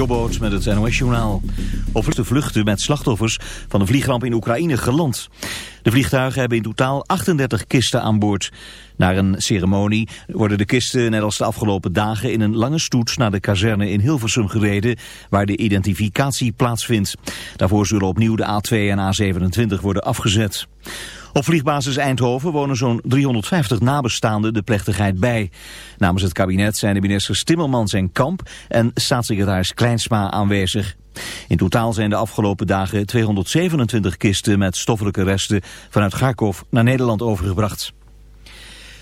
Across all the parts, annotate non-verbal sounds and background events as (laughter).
Jobboot met het NOS-journaal. Over de vluchten met slachtoffers van de vliegramp in Oekraïne geland. De vliegtuigen hebben in totaal 38 kisten aan boord. Na een ceremonie worden de kisten, net als de afgelopen dagen, in een lange stoet naar de kazerne in Hilversum gereden, waar de identificatie plaatsvindt. Daarvoor zullen opnieuw de A2 en A27 worden afgezet. Op vliegbasis Eindhoven wonen zo'n 350 nabestaanden de plechtigheid bij. Namens het kabinet zijn de ministers Timmermans en Kamp en staatssecretaris Kleinsma aanwezig. In totaal zijn de afgelopen dagen 227 kisten met stoffelijke resten vanuit Kharkov naar Nederland overgebracht.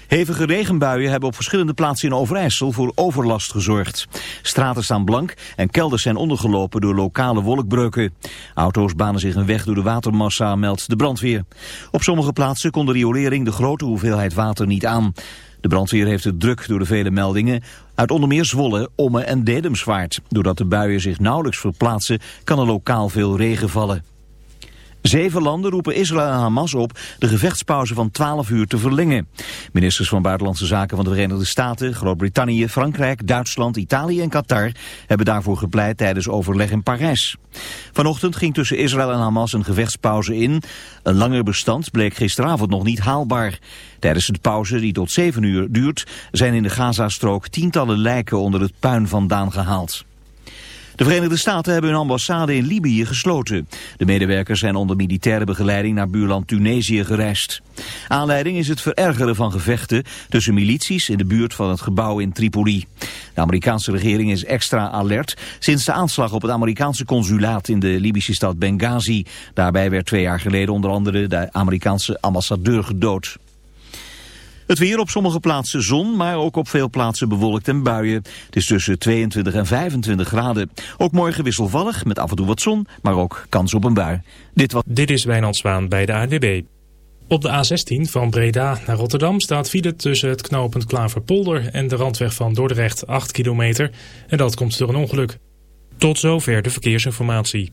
Hevige regenbuien hebben op verschillende plaatsen in Overijssel voor overlast gezorgd. Straten staan blank en kelders zijn ondergelopen door lokale wolkbreuken. Auto's banen zich een weg door de watermassa, meldt de brandweer. Op sommige plaatsen kon de riolering de grote hoeveelheid water niet aan. De brandweer heeft het druk door de vele meldingen uit onder meer Zwolle, Omme en Dedemsvaart. Doordat de buien zich nauwelijks verplaatsen kan er lokaal veel regen vallen. Zeven landen roepen Israël en Hamas op de gevechtspauze van 12 uur te verlengen. Ministers van Buitenlandse Zaken van de Verenigde Staten, Groot-Brittannië, Frankrijk, Duitsland, Italië en Qatar hebben daarvoor gepleit tijdens overleg in Parijs. Vanochtend ging tussen Israël en Hamas een gevechtspauze in. Een langer bestand bleek gisteravond nog niet haalbaar. Tijdens de pauze, die tot 7 uur duurt, zijn in de Gazastrook tientallen lijken onder het puin vandaan gehaald. De Verenigde Staten hebben hun ambassade in Libië gesloten. De medewerkers zijn onder militaire begeleiding naar buurland Tunesië gereisd. Aanleiding is het verergeren van gevechten tussen milities in de buurt van het gebouw in Tripoli. De Amerikaanse regering is extra alert sinds de aanslag op het Amerikaanse consulaat in de Libische stad Benghazi. Daarbij werd twee jaar geleden onder andere de Amerikaanse ambassadeur gedood. Het weer op sommige plaatsen zon, maar ook op veel plaatsen bewolkt en buien. Het is tussen 22 en 25 graden. Ook morgen wisselvallig, met af en toe wat zon, maar ook kans op een bui. Dit, was... Dit is Wijnand Zwaan bij de ADB. Op de A16 van Breda naar Rotterdam staat file tussen het knooppunt Klaverpolder en de randweg van Dordrecht 8 kilometer. En dat komt door een ongeluk. Tot zover de verkeersinformatie.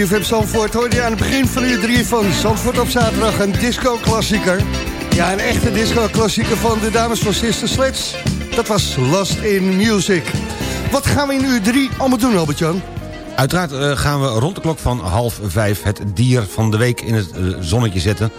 CFM Zandvoort hoorde je aan het begin van uur 3 van Zandvoort op zaterdag een disco-klassieker. Ja, een echte disco-klassieker van de dames van Sister Sledge. Dat was Lost in Music. Wat gaan we in uur 3 allemaal doen, Albert-Jan? Uiteraard eh, gaan we rond de klok van half vijf het dier van de week in het eh, zonnetje zetten.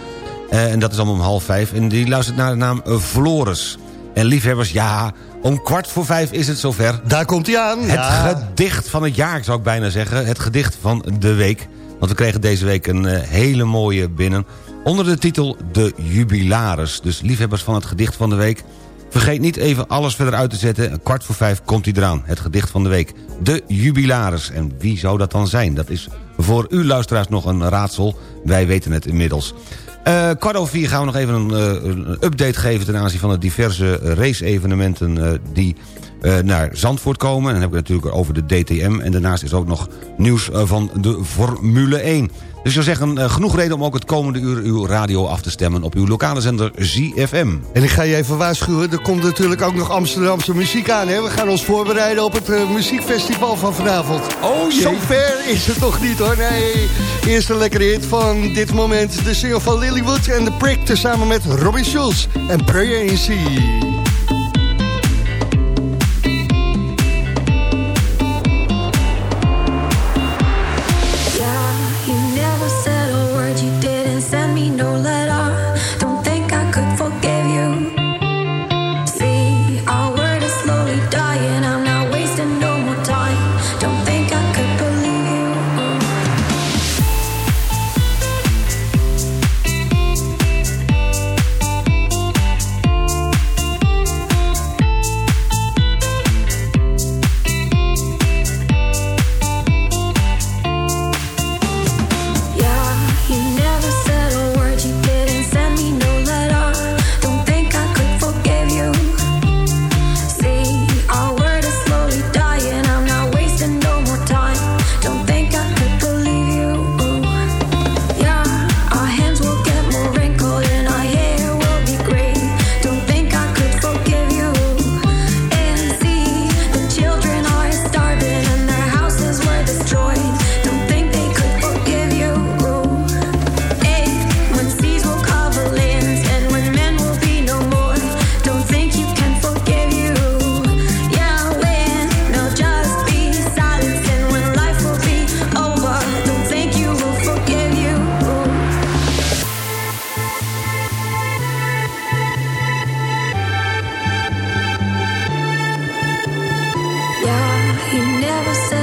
Eh, en dat is allemaal om half vijf. En die luistert naar de naam Floris. En liefhebbers, ja, om kwart voor vijf is het zover. Daar komt hij aan. Het gedicht van het jaar, zou ik bijna zeggen. Het gedicht van de week. Want we kregen deze week een eh, hele mooie binnen. Onder de titel De Jubilaris. Dus liefhebbers van het gedicht van de week. Vergeet niet even alles verder uit te zetten. Kwart voor vijf komt hij eraan. Het gedicht van de week. De Jubilaris. En wie zou dat dan zijn? Dat is voor u luisteraars nog een raadsel. Wij weten het inmiddels. Eh kwart over vier gaan we nog even een, eh, een update geven... ten aanzien van de diverse race-evenementen eh, die eh, naar Zandvoort komen. En dan heb ik het natuurlijk over de DTM. En daarnaast is ook nog nieuws eh, van de Formule 1. Dus ik zou zeggen, eh, genoeg reden om ook het komende uur uw radio af te stemmen... op uw lokale zender ZFM. En ik ga je even waarschuwen, er komt natuurlijk ook nog Amsterdamse muziek aan. Hè? We gaan ons voorbereiden op het eh, muziekfestival van vanavond. Oh jee. Zo ver is het toch niet hoor, nee. Eerst een lekkere hit van dit moment. De single van Lilywood en The Prick... tezamen met Robin Schulz en Prayer in Sea. You never said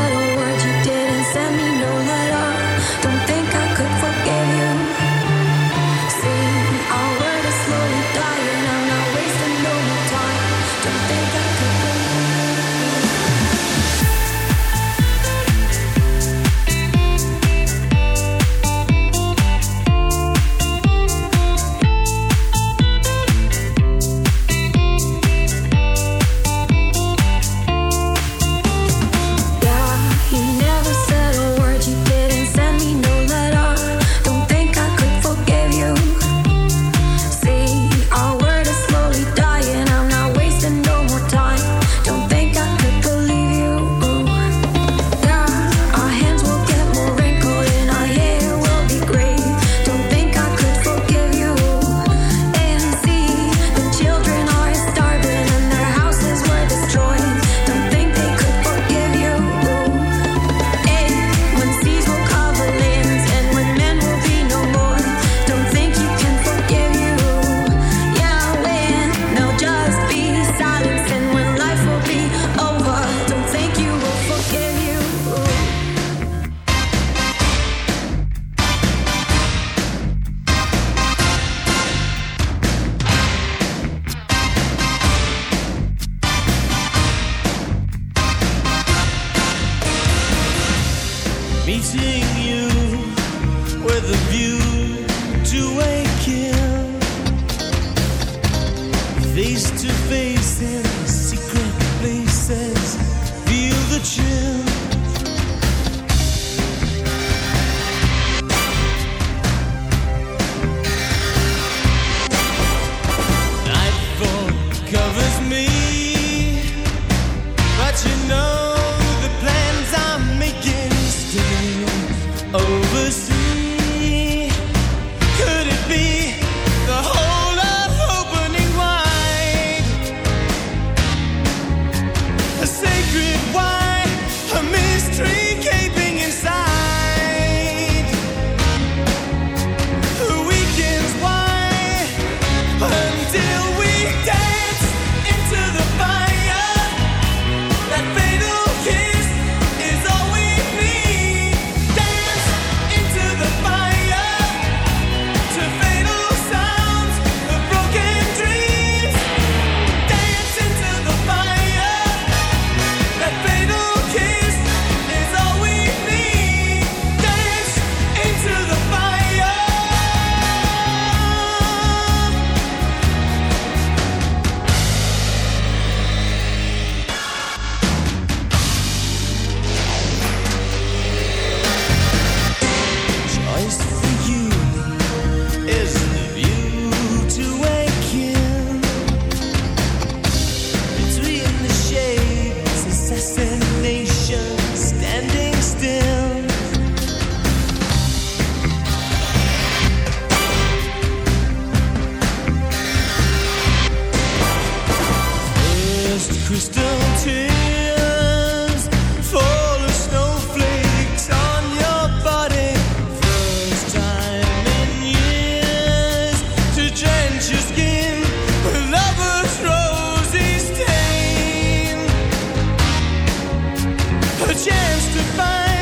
chance to find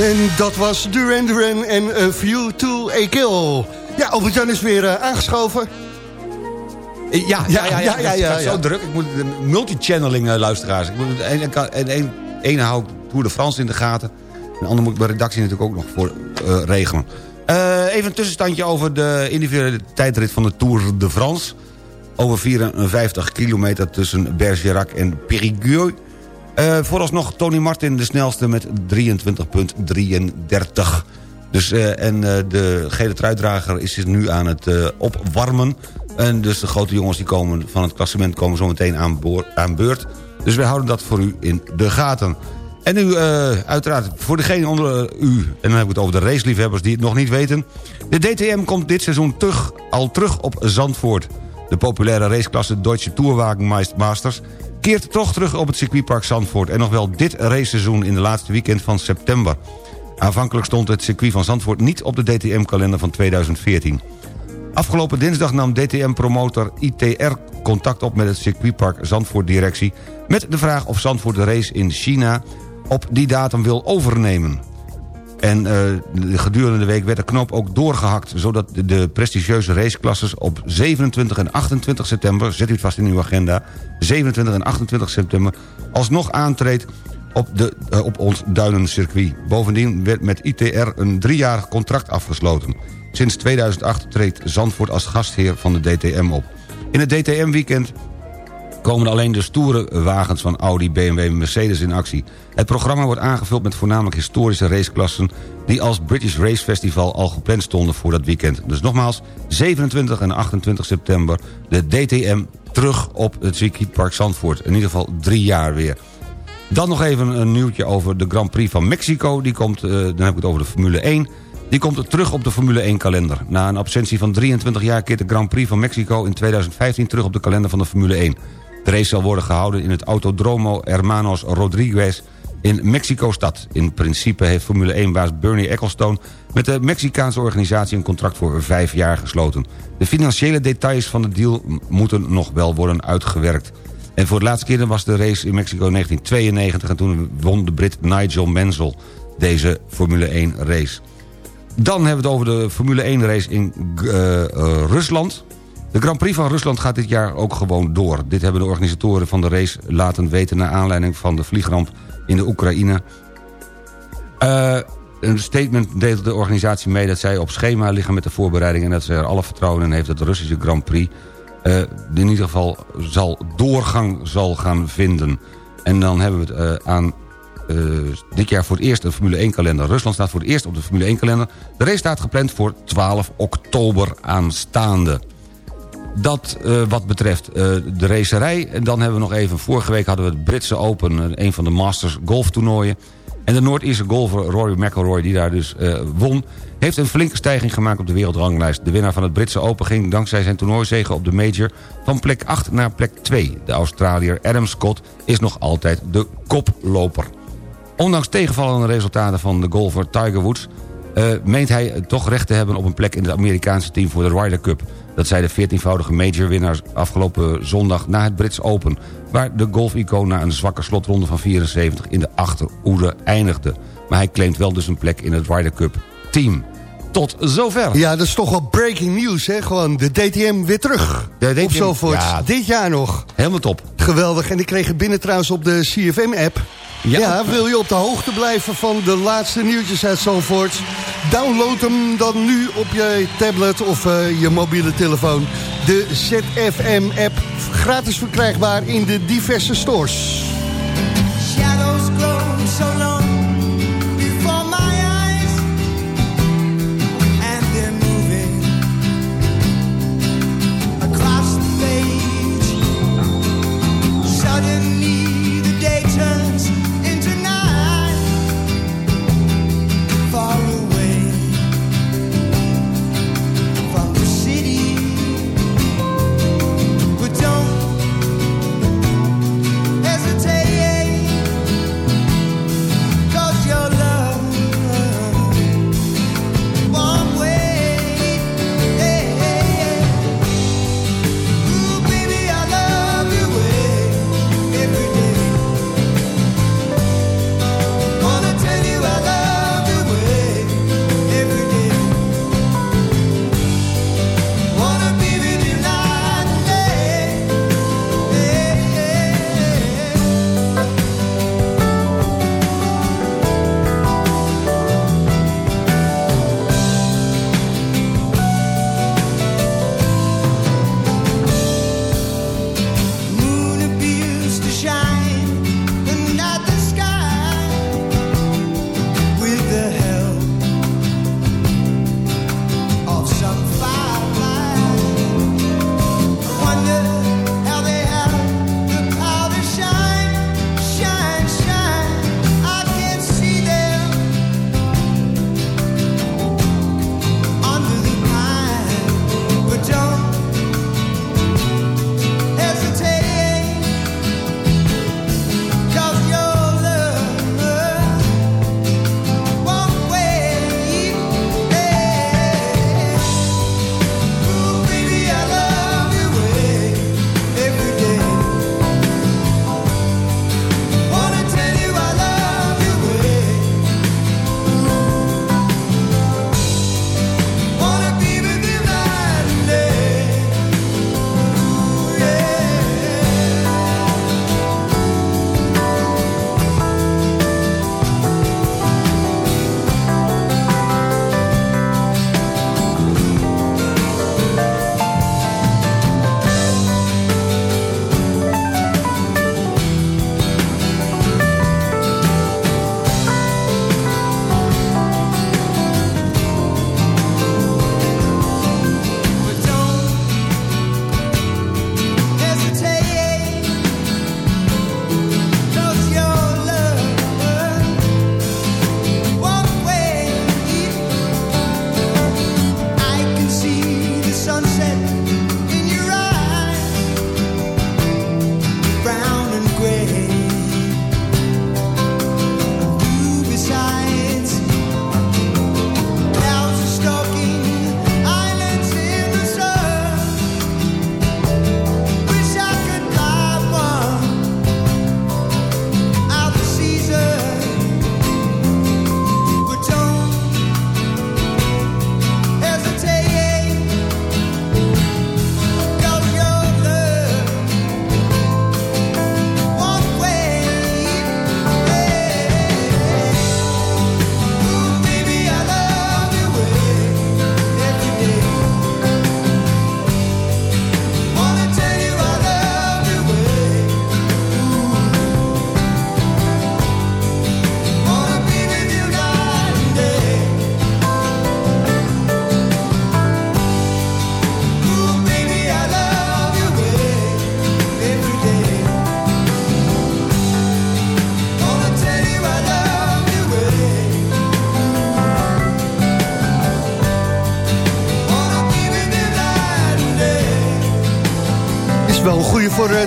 En dat was Duran Duran en eh, A View to a Kill. Ja, Albert-Jan is weer eh, aangeschoven. Ja, ja, ja, ja, ja, ja, zo druk. Ik moet de multichanneling eh, luisteraars. Ik moet, en, en, ene hou ik Tour de France in de gaten. En de andere moet ik mijn redactie natuurlijk ook nog voor regelen. even een tussenstandje over de individuele tijdrit van de Tour de France. Over 54 kilometer tussen Bergerac en Périgueux eh vooralsnog Tony Martin de snelste met 23,33. Dus, eh, en eh, de gele truitdrager is dus nu aan het opwarmen. En dus de grote jongens die komen van het klassement komen zo meteen aan, aan beurt. Dus wij houden dat voor u in de gaten. En nu uh, uiteraard voor degene onder u, en dan heb ik het over de raceliefhebbers die het nog niet weten. De DTM komt dit seizoen terug, al terug op Zandvoort. De populaire raceklasse Deutsche Tourwagen Masters keert toch terug op het circuitpark Zandvoort... en nog wel dit raceseizoen in de laatste weekend van september. Aanvankelijk stond het circuit van Zandvoort niet op de DTM-kalender van 2014. Afgelopen dinsdag nam DTM-promotor ITR contact op met het circuitpark Zandvoort-directie... met de vraag of Zandvoort de race in China op die datum wil overnemen. En uh, gedurende de week werd de knoop ook doorgehakt... zodat de, prestigieuze raceklasses op 27 en 28 september... zet u het vast in uw agenda... 27 en 28 september alsnog aantreedt op, de, uh, op ons Duinencircuit. Bovendien werd met ITR een driejarig contract afgesloten. Sinds 2008 treedt Zandvoort als gastheer van de DTM op. In het DTM-weekend komen alleen de stoere wagens van Audi, BMW en Mercedes in actie. Het programma wordt aangevuld met voornamelijk historische raceklassen... die als British Race Festival al gepland stonden voor dat weekend. Dus nogmaals, 27 en 28 september de DTM terug op het circuitpark Zandvoort. In ieder geval drie jaar weer. Dan nog even een nieuwtje over de Grand Prix van Mexico. Die komt, uh, dan heb ik het over de Formule 1... Die komt terug op de Formule 1-kalender. Na een absentie van 23 jaar keert de Grand Prix van Mexico in 2015 terug op de kalender van de Formule 1. De race zal worden gehouden in het Autodromo Hermanos Rodriguez in Mexico-stad. In principe heeft Formule 1-baas Bernie Ecclestone... met de Mexicaanse organisatie een contract voor vijf jaar gesloten. De financiële details van de deal moeten nog wel worden uitgewerkt. En voor de laatste keer was de race in Mexico in 1992... en toen won de Brit Nigel Mansell deze Formule 1 race. Dan hebben we het over de Formule 1 race in uh, uh, Rusland. De Grand Prix van Rusland gaat dit jaar ook gewoon door. Dit hebben de organisatoren van de race laten weten... naar aanleiding van de vliegramp in de Oekraïne. Uh, een statement deed de organisatie mee dat zij op schema liggen met de voorbereiding... en dat ze er alle vertrouwen in heeft dat de Russische Grand Prix... Uh, in ieder geval zal doorgang zal gaan vinden. En dan hebben we het uh, aan dit jaar voor het eerst een Formule 1-kalender. Rusland staat voor het eerst op de Formule 1-kalender. De race staat gepland voor 12 oktober aanstaande. Dat uh, wat betreft uh, de racerij. En dan hebben we nog even... Vorige week hadden we het Britse Open, een van de Masters golftoernooien. En de Noord-Ierse golfer Rory McIlroy, die daar dus won... heeft een flinke stijging gemaakt op de wereldranglijst. De winnaar van het Britse Open ging dankzij zijn toernooizege op de Major... van plek 8 naar plek 2. De Australiër Adam Scott is nog altijd de koploper. Ondanks tegenvallende resultaten van de golfer Tiger Woods... Meent hij toch recht te hebben op een plek in het Amerikaanse team voor de Ryder Cup. Dat zei de 14-voudige majorwinnaar afgelopen zondag na het Brits Open... waar de golficoon na een zwakke slotronde van 74 in de achteroede eindigde. Maar hij claimt wel dus een plek in het Ryder Cup team. Tot zover. Ja, dat is toch wel breaking news, hè? Gewoon de DTM weer terug. De DTM, op Zalvoort. Ja, Dit jaar nog. Helemaal top. Geweldig. En ik kreeg het binnen trouwens op de CFM-app. Ja. wil je op de hoogte blijven van de laatste nieuwtjes uit Zalvoort? Download hem dan nu op je tablet of uh, je mobiele telefoon. De ZFM-app, gratis verkrijgbaar in de diverse stores.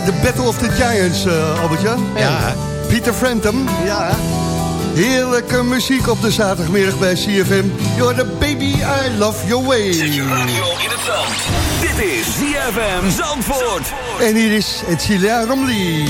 De Battle of the Giants, eh Albert-Jan. Ja. Peter Frampton, ja. Heerlijke muziek op de zaterdagmiddag bij CFM. You're the baby, I love your way. Zet je radio in het zand. Dit is ZFM Zandvoort. En hier is Edcilia Romley.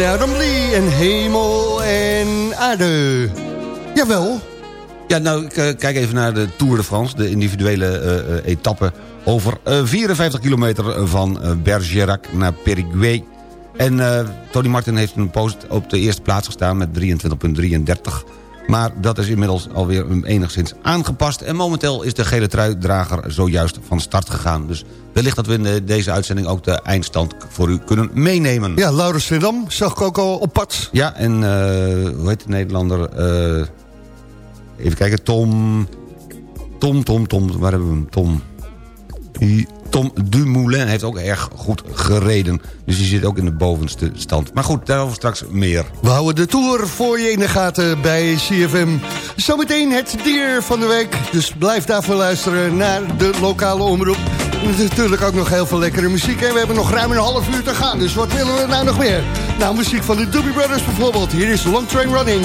Edcilia Romley en Hemel en Aarde. Jawel. Ja, nou, ik, eh, kijk even naar de Tour de France, de individuele eh, etappe... over eh, 54 kilometer van Bergerac naar Perigueux. En Tony Martin heeft een post op de eerste plaats gestaan met 23,33. Maar dat is inmiddels alweer enigszins aangepast. En momenteel is de gele truidrager zojuist van start gegaan. Dus wellicht dat we in de- deze uitzending ook de eindstand voor u kunnen meenemen. Ja, Laurens Schiedam zag ik ook al op pad. Ja, en eh, hoe heet de Nederlander? Eh, even kijken, Tom... Tom, Tom, Tom, waar hebben we hem? Tom... Die- Tom Dumoulin heeft ook erg goed gereden. Dus die zit ook in de bovenste stand. Maar goed, daarover straks meer. We houden de Tour voor je in de gaten bij CFM. Zometeen het dier van de week. Dus blijf daarvoor luisteren naar de lokale omroep. Natuurlijk ook nog heel veel lekkere muziek. En we hebben nog ruim een half uur te gaan. Dus wat willen we nou nog meer? Nou, muziek van de Doobie Brothers bijvoorbeeld. Hier is Long Train Running.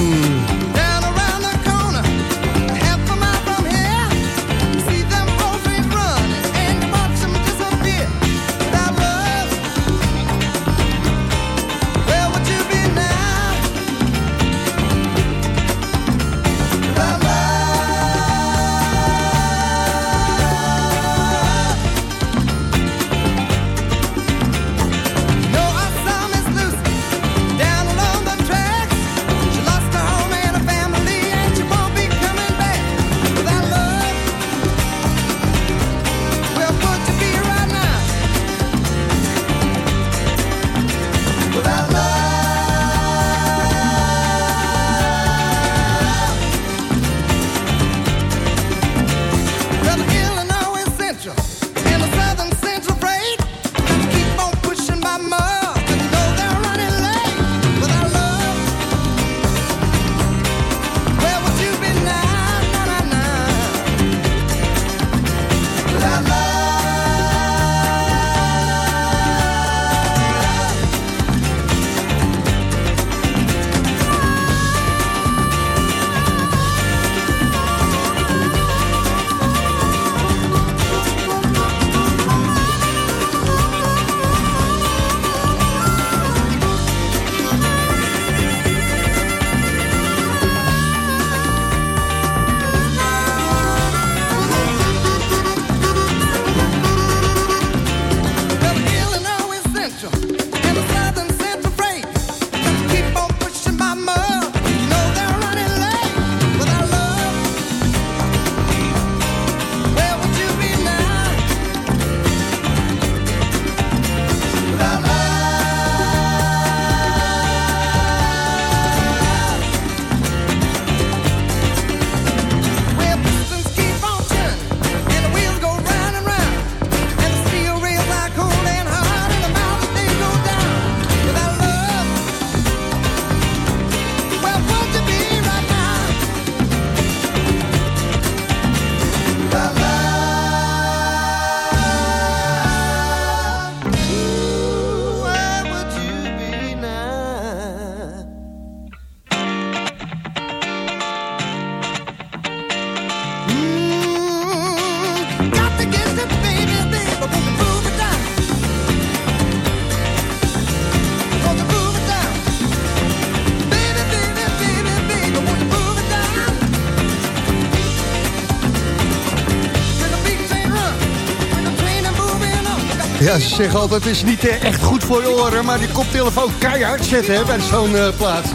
Ja, ze zeggen altijd, het is niet eh, echt goed voor je oren... maar die koptelefoon keihard zetten hè, bij zo'n eh, plaat.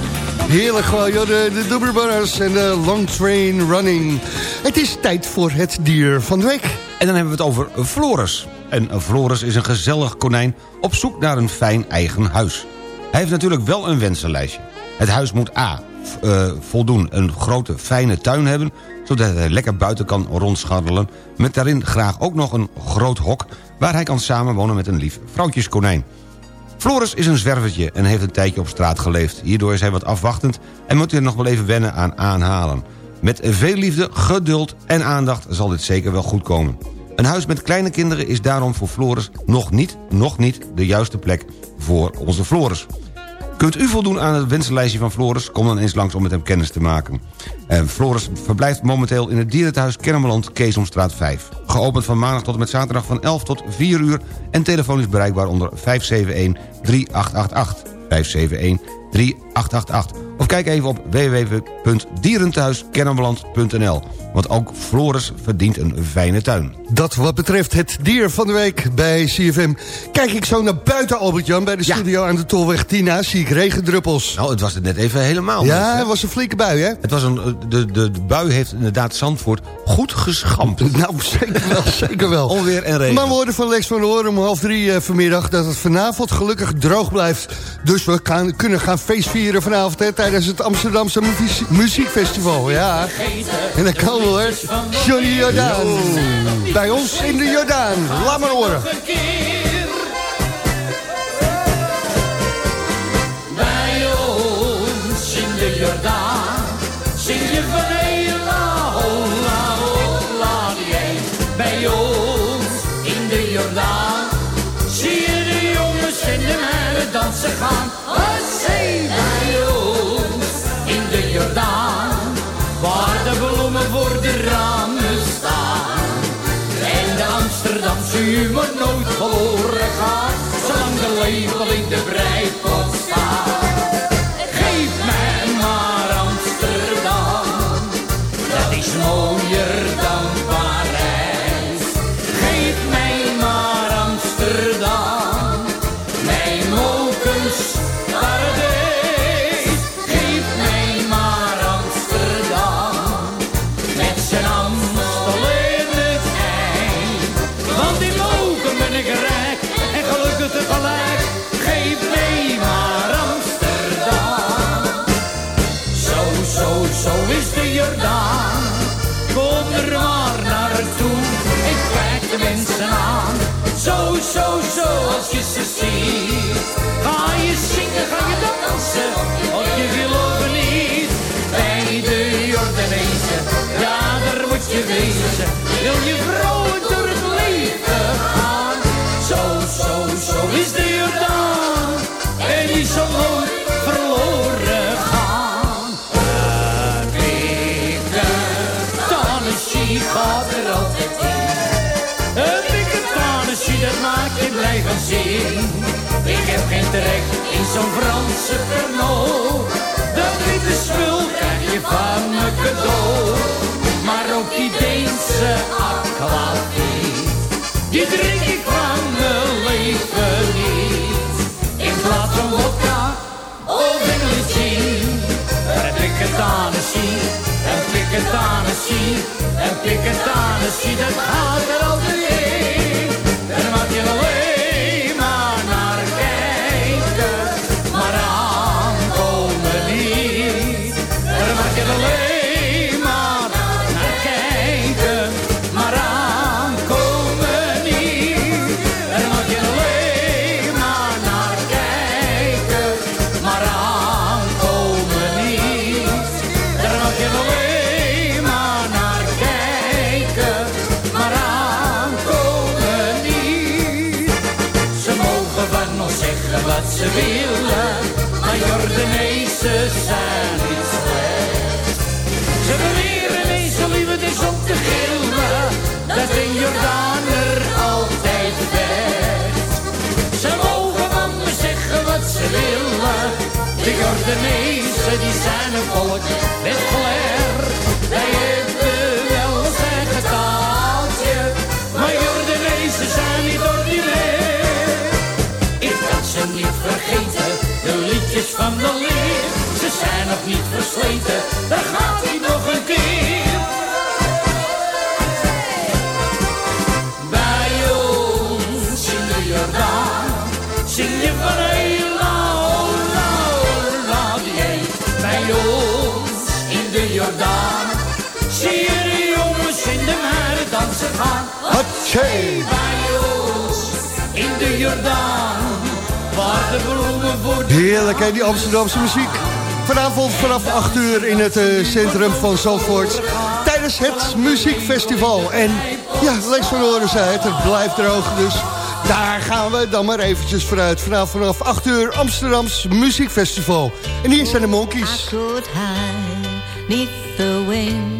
Heerlijk gewoon, joh, de, de Doobie en de Long Train Running. Het is tijd voor het dier van de week. En dan hebben we het over Floris. En Floris is een gezellig konijn op zoek naar een fijn eigen huis. Hij heeft natuurlijk wel een wensenlijstje. Het huis moet A. eh, voldoen een grote fijne tuin hebben... zodat hij lekker buiten kan rondscharrelen... met daarin graag ook nog een groot hok... waar hij kan samenwonen met een lief vrouwtjeskonijn. Floris is een zwervertje en heeft een tijdje op straat geleefd. Hierdoor is hij wat afwachtend en moet hij nog wel even wennen aan aanhalen. Met veel liefde, geduld en aandacht zal dit zeker wel goed komen. Een huis met kleine kinderen is daarom voor Floris nog niet, nog niet de juiste plek voor onze Floris. Kunt u voldoen aan het wensenlijstje van Floris? Kom dan eens langs om met hem kennis te maken. En Floris verblijft momenteel in het dierenthuis Kennemerland, Keesomstraat 5. Geopend van maandag tot en met zaterdag van 11 tot 4 uur... en telefonisch bereikbaar onder 571-3888. 571-3888. Of kijk even op www.dierenthuiskennemerland.nl. Want ook Floris verdient een fijne tuin. Dat wat betreft het dier van de week bij CFM. Kijk ik zo naar buiten, Albert-Jan, bij de Ja. studio aan de Tolweg Tina... zie ik regendruppels. Nou, het was het net even helemaal. ja, het was een flinke bui, hè? Het was een, de, de, de bui heeft inderdaad Zandvoort goed geschampt. (laughs) Nou, zeker wel, (laughs) zeker wel. Onweer en regen. Maar woorden van Lex van Hoorn om half drie eh, vanmiddag... dat het vanavond gelukkig droog blijft. Dus we gaan, kunnen gaan feestvieren vanavond hè, tijdens het Amsterdamse Muzie- Muziekfestival. Ja, en dan kan hoor. Johnny Jordaan. Bij ons in de Jordaan. Laat maar horen. Amsterdamse humor nooit verloren gaat, zolang de lepel is de Jordaan. En die zal nooit verloren gaan. Een dikke Tennessee gaat er altijd in. Een dikke Tennessee, dat maakt je blij van zin. Ik heb geen trek in zo'n Franse Pernod. Dat witte spul krijg je van me cadeau. Maar ook die Deense aquavit, die drink ik van mijn leven niet. In plaats van vodka of English gin, een dikke Tennessee, een dikke Tennessee, een dikke Tennessee, dat gaat er altijd volk dit flair. Wij hebben wel Maar een de maar Jordanezen zijn niet ordinair. Ik kan ze niet vergeten, de liedjes van de leer. Ze zijn nog niet versleten, daar gaat ie zie je de jongens in de meiden dansen gaan. Bij ons in de Jordaan, waar de bloemen voor de Heerlijk, hè, die Amsterdamse muziek. Vanavond vanaf 8 uur in het eh, centrum van Zandvoort. Tijdens het muziekfestival. En ja, Lex van Oren zei het, het blijft droog. Dus daar gaan we dan maar eventjes vooruit. Vanavond vanaf 8 uur Amsterdams muziekfestival. En hier zijn de Monkeys. I could hide the wings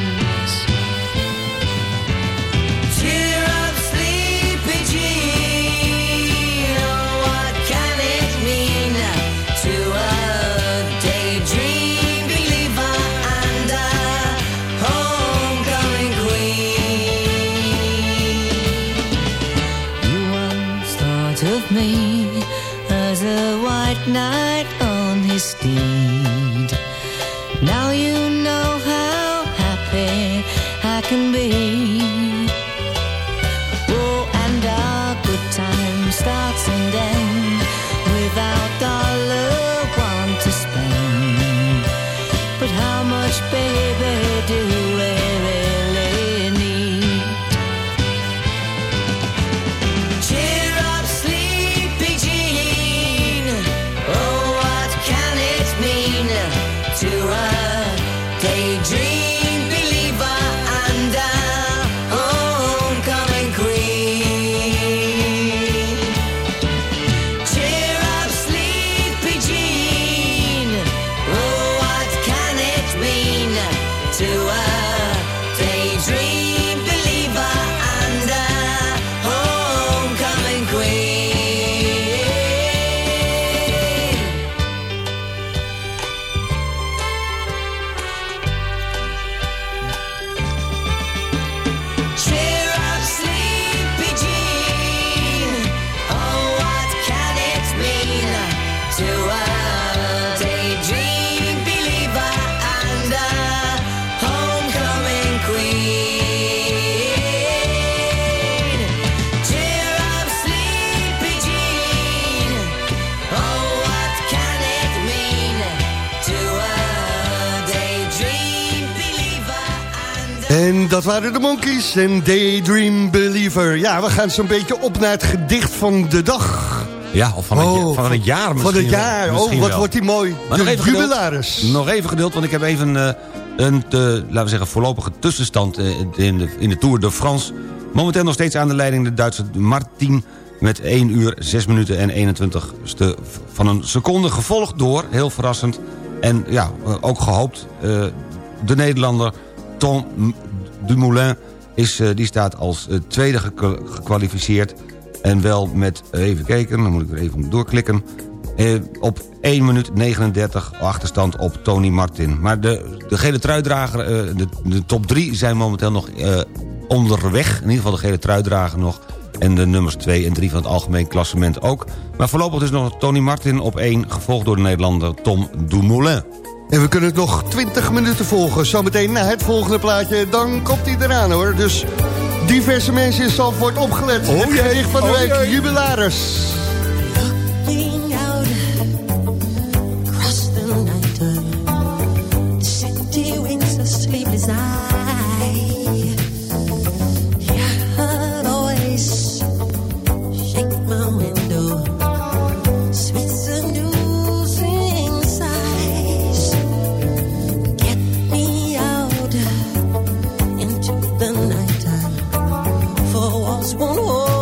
Can be. En dat waren de Monkeys en Daydream Believer. Ja, we gaan zo'n beetje op naar het gedicht van de dag. Ja, of van het, Oh, van het jaar misschien. Van het wel. jaar. Oh, wat wel. wordt die mooi. Maar nog de geduld. jubilaris. Nog even geduld, want ik heb even eh, een, laten we zeggen, voorlopige tussenstand eh, in, de, in de Tour de France. Momenteel nog steeds aan de leiding de Duitse Martin met 1 uur 6 minuten en 21 ste van een seconde. Gevolgd door, heel verrassend, en ja, eh, ook gehoopt, eh, de Nederlander Tom Dumoulin is, eh, die staat als eh, tweede gekwa- gekwalificeerd. En wel met, eh, even kijken, dan moet ik er even doorklikken... Op 1 minuut 39 achterstand op Tony Martin. Maar de, de gele truidrager, eh, de, de top 3 zijn momenteel nog onderweg. In ieder geval de gele truidrager nog. En de nummers 2 en 3 van het algemeen klassement ook. Maar voorlopig dus nog Tony Martin op 1... gevolgd door de Nederlander Tom Dumoulin. En we kunnen het nog 20 minuten volgen. Zometeen na het volgende plaatje, dan komt hij eraan hoor. Dus diverse mensen in Zandvoort opgelet. Oh het gedicht van de oh week, jubilaris. Walls won't hold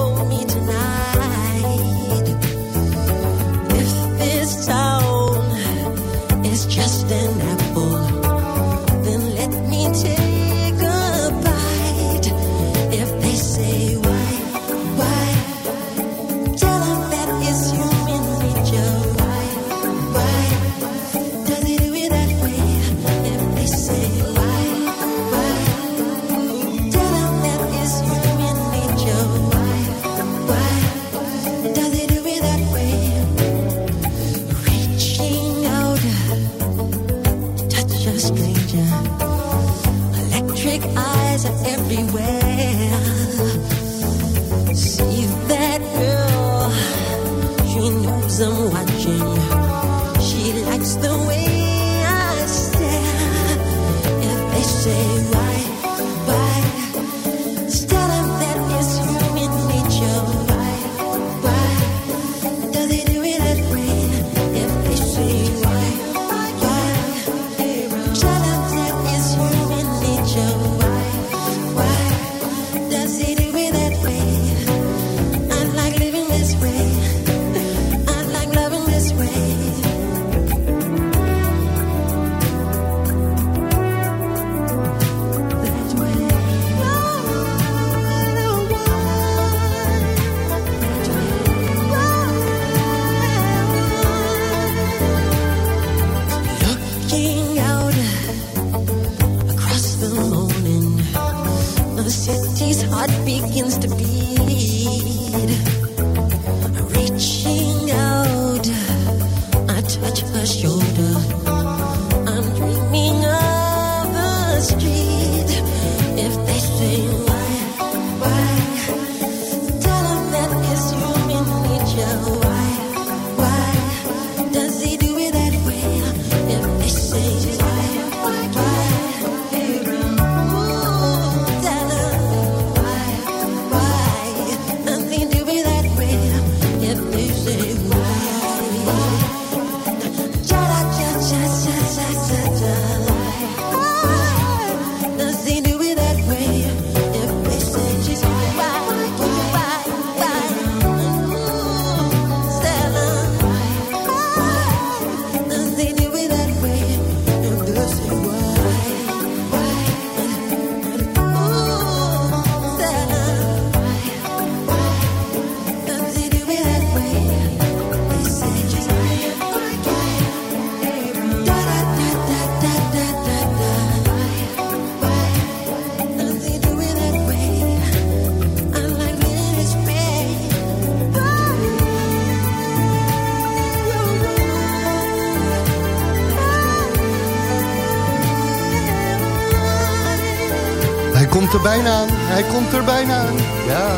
bijna aan, hij komt er bijna aan. Ja.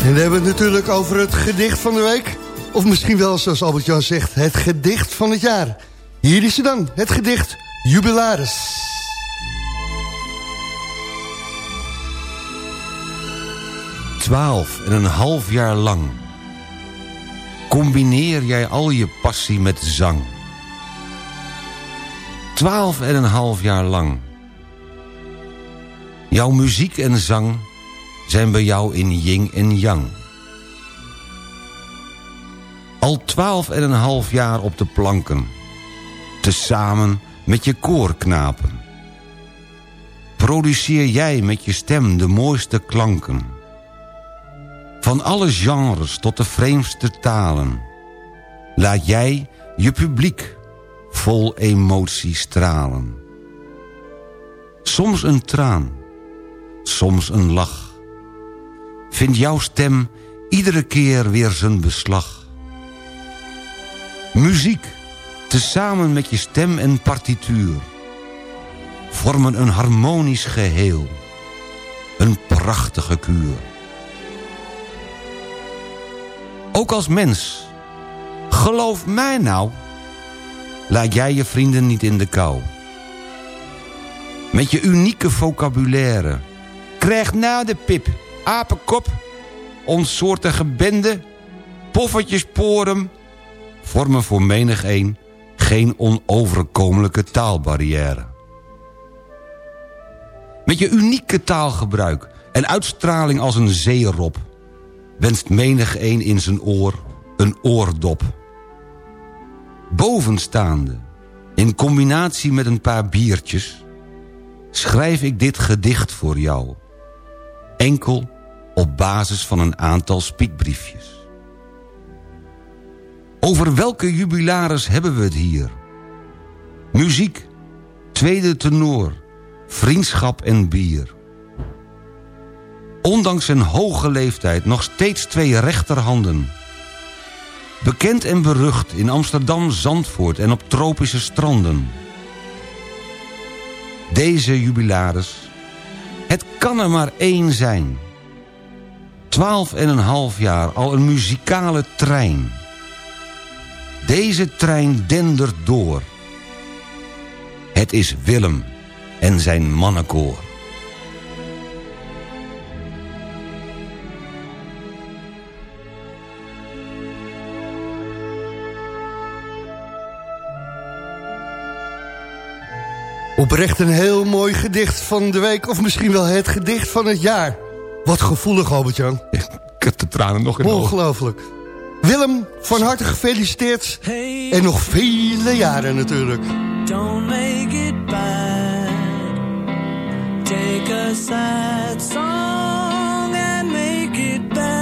En dan hebben we het natuurlijk over het gedicht van de week. Of misschien wel, zoals Albert-Jan zegt, het gedicht van het jaar. Hier is hij dan, het gedicht Jubilaris. Twaalf en een half jaar lang combineer jij al je passie met zang. Twaalf en een half jaar lang. Jouw muziek en zang zijn bij jou in yin en yang. Al twaalf en een half jaar op de planken. Tezamen met je koorknapen. Produceer jij met je stem de mooiste klanken. Van alle genres tot de vreemdste talen. Laat jij je publiek vol emotie stralen. Soms een traan, soms een lach. Vind jouw stem iedere keer weer zijn beslag. Muziek, tezamen met je stem en partituur... vormen een harmonisch geheel. Een prachtige kuur. Ook als mens, geloof mij nou... laat jij je vrienden niet in de kou. Met je unieke vocabulaire... krijg na de pip, apenkop... onsoortige bende, poffertjesporum... vormen voor menig een geen onoverkomelijke taalbarrière. Met je unieke taalgebruik en uitstraling als een zeerop... wenst menig een in zijn oor een oordop. Bovenstaande, in combinatie met een paar biertjes... schrijf ik dit gedicht voor jou. Enkel op basis van een aantal spiekbriefjes. Over welke jubilaris hebben we het hier? Muziek, tweede tenor, vriendschap en bier. Ondanks zijn hoge leeftijd nog steeds twee rechterhanden. Bekend en berucht in Amsterdam, Zandvoort en op tropische stranden. Deze jubilaris kan er maar één zijn. Twaalf en een half jaar, al een muzikale trein. Deze trein dendert door. Het is Willem en zijn mannenkoor. Oprecht een heel mooi gedicht van de week. Of misschien wel het gedicht van het jaar. Wat gevoelig, Albert-Jan. Ik heb de tranen nog in de ogen. Ongelooflijk. Willem, van harte gefeliciteerd. En nog vele jaren natuurlijk. Don't make it bad. Take a sad song and make it better.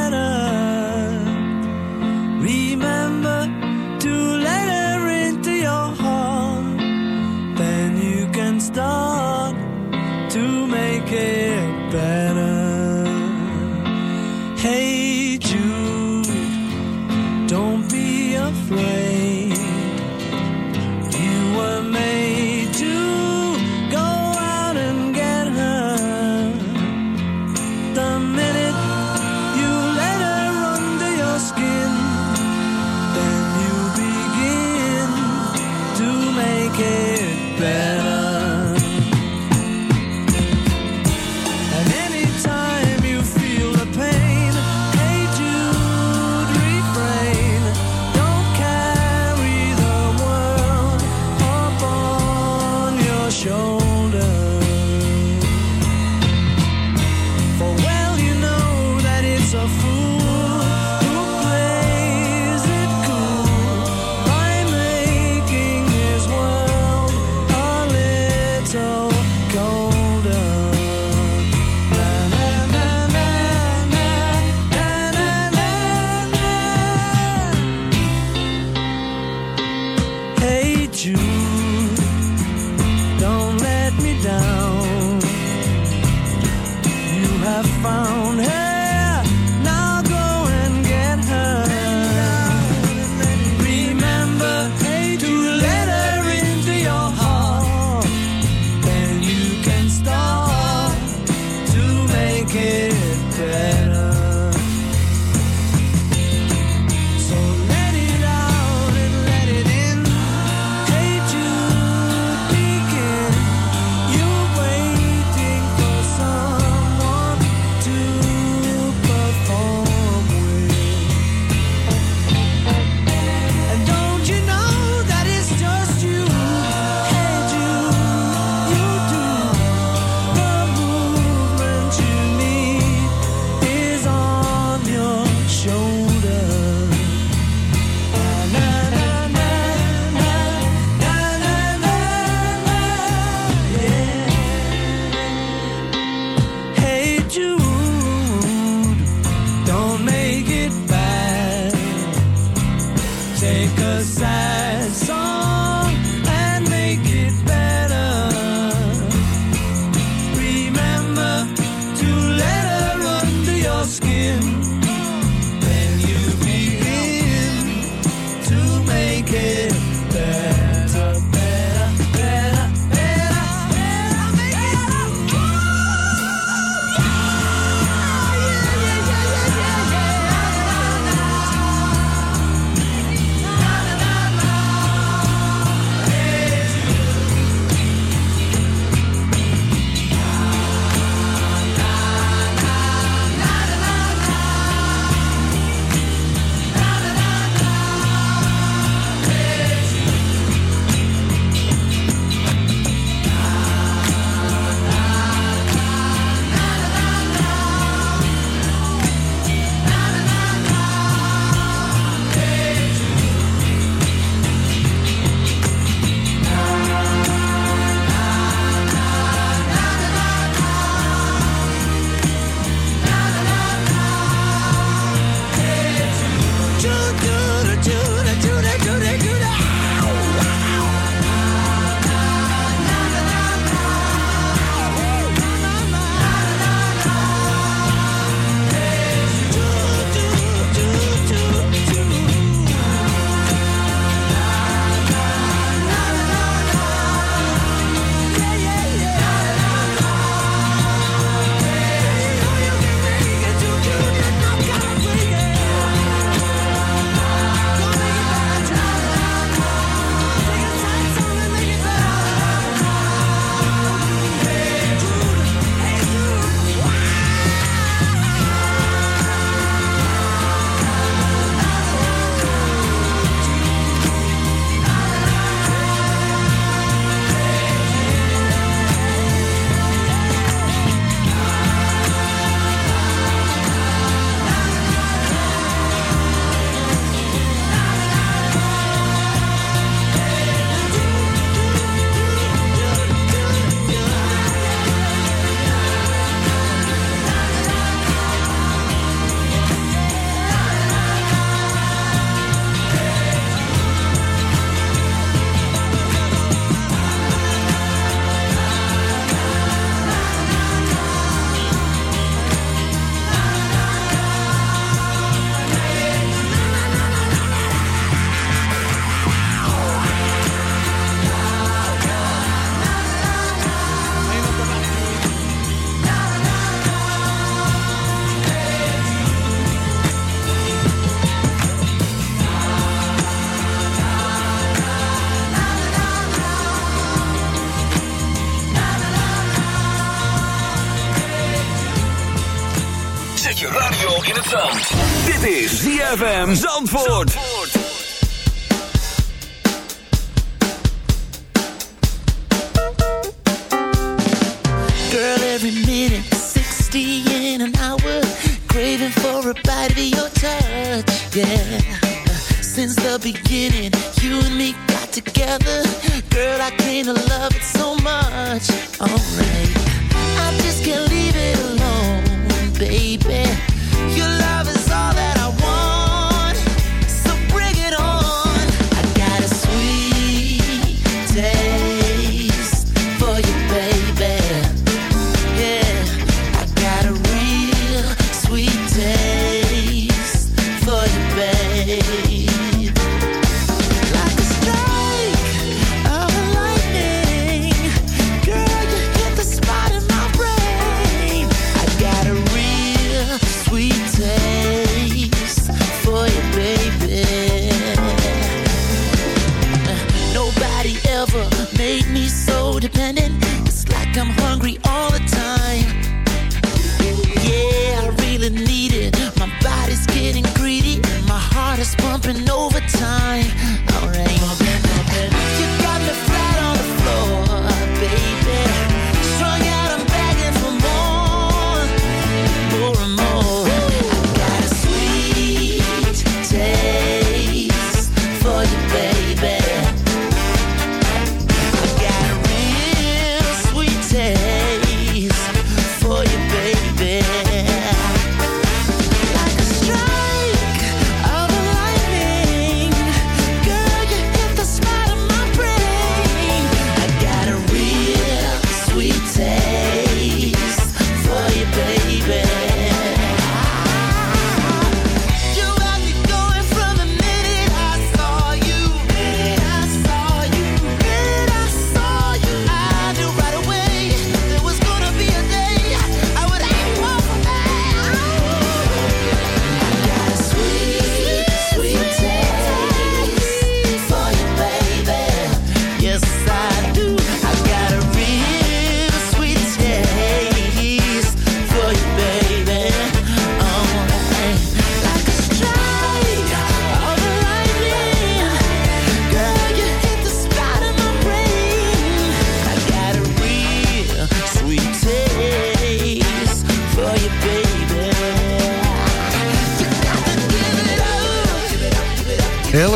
ZFM Zandvoort.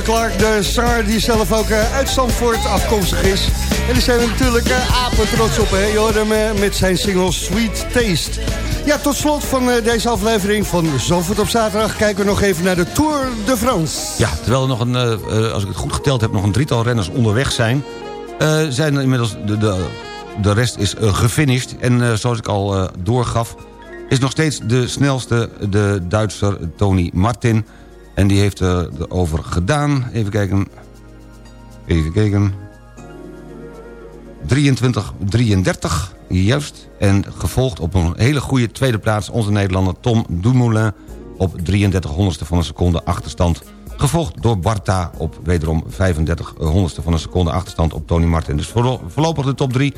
Clark, de zanger die zelf ook eh, uit Zandvoort afkomstig is. En daar zijn we natuurlijk uh, apen trots op, hè. Je eh, met zijn single Sweet Taste. Ja, tot slot van eh, deze aflevering van Zandvoort op zaterdag... kijken we nog even naar de Tour de France. Ja, terwijl er nog een, eh, eh, als ik het goed geteld heb, nog een drietal renners onderweg zijn... eh, zijn er inmiddels, de, de, de rest is eh, gefinished. En eh, zoals ik al eh, doorgaf, is nog steeds de snelste de Duitser Tony Martin. En die heeft er over gedaan. Even kijken. Even kijken. 23, 33, juist. En gevolgd op een hele goede tweede plaats... onze Nederlander Tom Dumoulin op 33 honderdste van een seconde achterstand. Gevolgd door Barta op wederom 35 honderdste van een seconde achterstand op Tony Martin. Dus voorlo- voorlopig de top 3.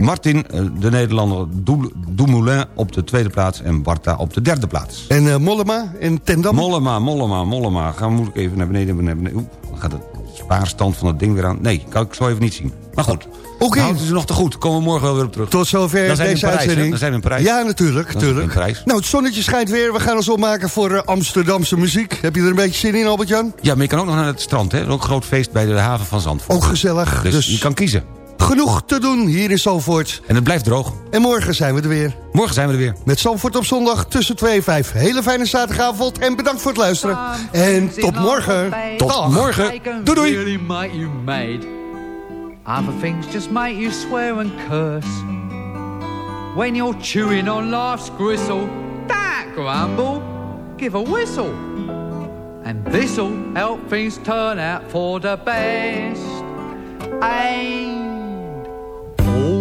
Martin, eh, de Nederlander Dumoulin op de tweede plaats... en Barta op de derde plaats. En eh, Mollema en Tendam. Mollema, Mollema, Mollema. Gaan moet ik even naar beneden. naar beneden. Oeh, dan gaat de spaarstand van het ding weer aan. Nee, kan ik zo even niet zien. Maar goed. Oké. Nou, het is nog te goed. Komen we morgen wel weer op terug. Tot zover Dan zijn we deze hè? uitzending. Dan zijn we in Parijs. Ja, natuurlijk. Natuurlijk. Nou, het zonnetje schijnt weer. We gaan ons opmaken voor eh, Amsterdamse muziek. Heb je er een beetje zin in, Albert-Jan? Ja, maar je kan ook nog naar het strand. Hè? Er is ook een groot feest bij de haven van Zandvoort. Ook gezellig. Dus, Dus, je kan kiezen. Genoeg te doen hier in Zandvoort. En het blijft droog. En morgen zijn we er weer. Morgen zijn we er weer. Met Zandvoort op zondag tussen 2 en 5. Hele fijne zaterdagavond en bedankt voor het luisteren. En tot morgen. Tot Dag. morgen. Doei doei. Other things just make you swear and curse. When you're chewing on life's gristle, don't grumble, give a whistle. And this'll help things turn out for the best. And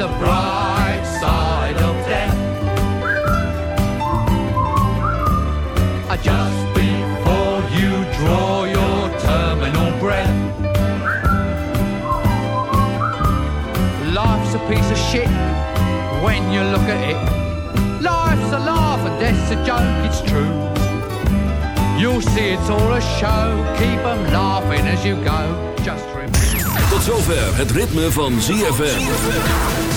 The bright side of death. Uh, Just before you draw your terminal breath. Life's a piece of shit when you look at it. Life's a laugh and death's a joke, it's true. You'll see it's all a show, keep 'em laughing as you go. Just remember. Tot zover het ritme van ZFM.